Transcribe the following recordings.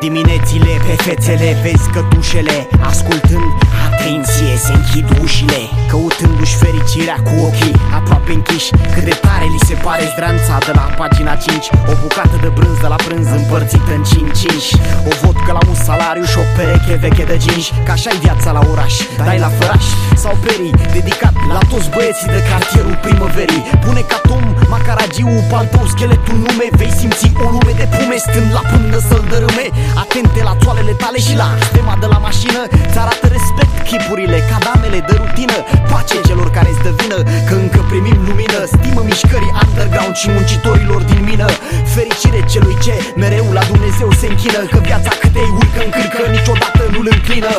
Diminețile pe fețele vezi cătușele Ascultând atenție se închid ușile Căutându-și fericirea cu ochii aproape închiși. Cât de tare li se pare zdranța de la pagina 5 O bucată de brânz de la prânz împărțită în 5-5 O vodcă la un salariu și o pereche veche de ginși Ca așa viața la oraș, dai la făraș. Sau perii Dedicat la toți băieții de cartierul primăverii. Pune ca Tom Macaragiu, paltou, scheletul nume Vei simți o lume de pume stând la până să-l dărâme Atente la țoalele tale și la stema de la mașină. Ți arată respect chipurile, cadamele de rutină. Pace celor care îți vină, că încă primim lumină. Stimă mișcării underground și muncitorilor din mină. Fericire celui ce mereu la Dumnezeu se închină Că viața cât ei urcă încârcă, niciodată nu-l înclină.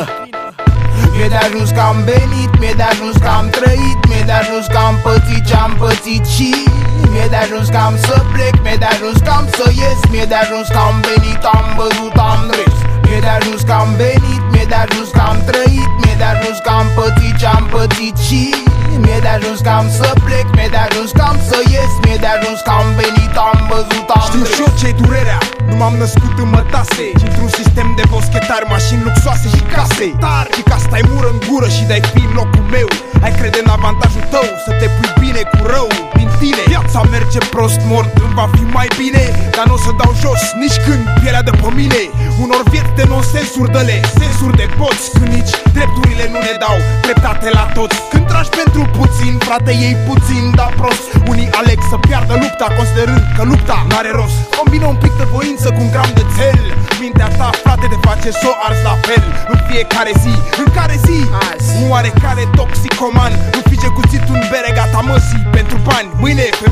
Mi-e de ajuns că am venit, mi-e de ajuns că am trăit Mi-e de ajuns că am pățit ce-am pățit și Mi-e de ajuns că am să plec, mi-e de ajuns că am să ies Mi-e de ajuns că am venit, am văzut, am râs. Mi-e de ajuns că am venit, mi-e de ajuns că am trăit Mi-e de ajuns că am pățit ce-am pățit și Mi-e de ajuns că am să plec, mi-e de ajuns că am să ies Mi-e de ajuns că am venit, am văzut, am Știu râs. și eu ce-i durerea Nu m-am născut în mătase. Ci într-un sistem de boschetari Mașini luxoase și case. Și ca stai mură în gură și dai fi în locul meu. Ai crede în avantajul tău Să te pui bine cu rău. Din tine Viața merge prost, mort îmi va fi mai bine. Dar nu o să dau jos nici când pielea de pe mine. Unor vieți de nonsensuri dă-le Sensuri de poți Când nici drepturile nu ne dau Dreptate la toți. Când tragi pentru puțin, frate ei puțin Dar prost, unii aleg să piardă lupta Considerând că lupta n-are rost. Combină un pic de voință cu un gram de țel. Mintea ta, frate, te face să o arzi la fel. În fiecare zi, în care zi Azi. Un oarecare toxicoman. Înfige cuțit un bere gata măsii Pentru bani, mâine femeia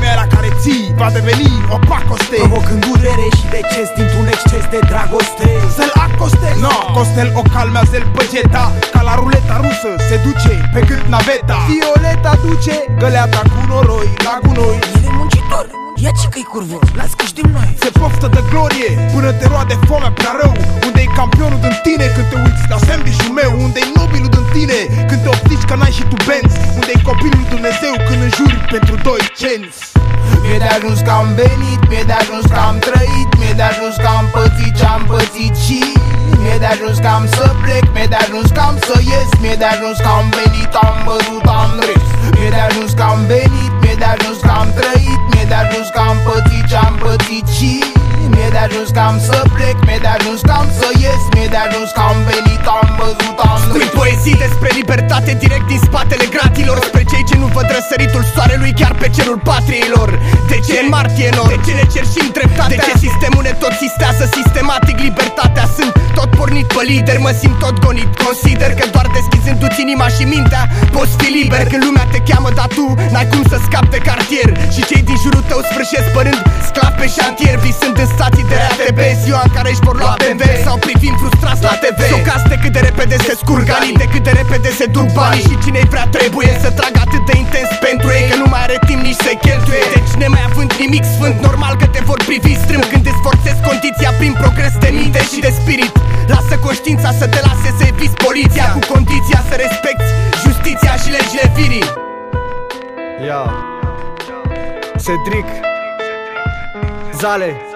la care ții Va deveni o pacoste Provocând durere și deces dintr-un exces de dragoste. Să-l acoste No, Costel o calmează el păgeta Ca la ruleta rusă se duce pe cât naveta. Violeta duce găleata cu noroi la gunoi. El e muncitor, ia ce că-i curvă, las că știm noi. Se poftă de glorie până te roade foamea prea rău lui Dumnezeu când înjuri pentru doi cenți Mi-e de ajuns că am venit, mi-e de ajuns că am trăit Mi-e de ajuns că am pățit ce-am pățit și Mi-e de ajuns că am să plec, mi-e de ajuns că am să ies Mi-e de ajuns că am venit, am văzut, am râs Mi-e de ajuns că am venit, mi-e de ajuns că am trăit Mi-e de ajuns că am pățit ce-am pățit și Mi-e de ajuns că am să plec, mi-e de ajuns că am să ies Mi-e de ajuns că am venit, am poezii despre libertate direct din spatele gratilor Spre cei ce nu văd răsăritul soarelui chiar pe cerul patriilor. De ce? În martie nor? De ce ne cerșim dreptatea? De ce sistemul ne tot sistează sistematic libertatea? Sunt tot pornit pe lider, mă simt tot gonit. Consider că doar deschizându-ți inima și mintea Poți fi liber. Când lumea te cheamă Dar tu n-ai cum să scapi de cartier. Și cei din jurul tău sfârșesc părând sclav pe șantier. Visând în stații de RATB Ziua în care își vor lua BMW Sau privind frustrați la TV Socați de cât de repede se scurg repede se duc banii. Și cine-i prea trebuie să tragă atât de intens pentru ei Că nu mai are timp nici să cheltuie. Deci nemai având nimic sfânt Normal că te vor privi strâmb. Când îți forțezi condiția prin progres de minte și de spirit. Lasă conștiința să te lase să eviți poliția. Cu condiția să respecti justiția și legile firii. Ia. Cedric. Zale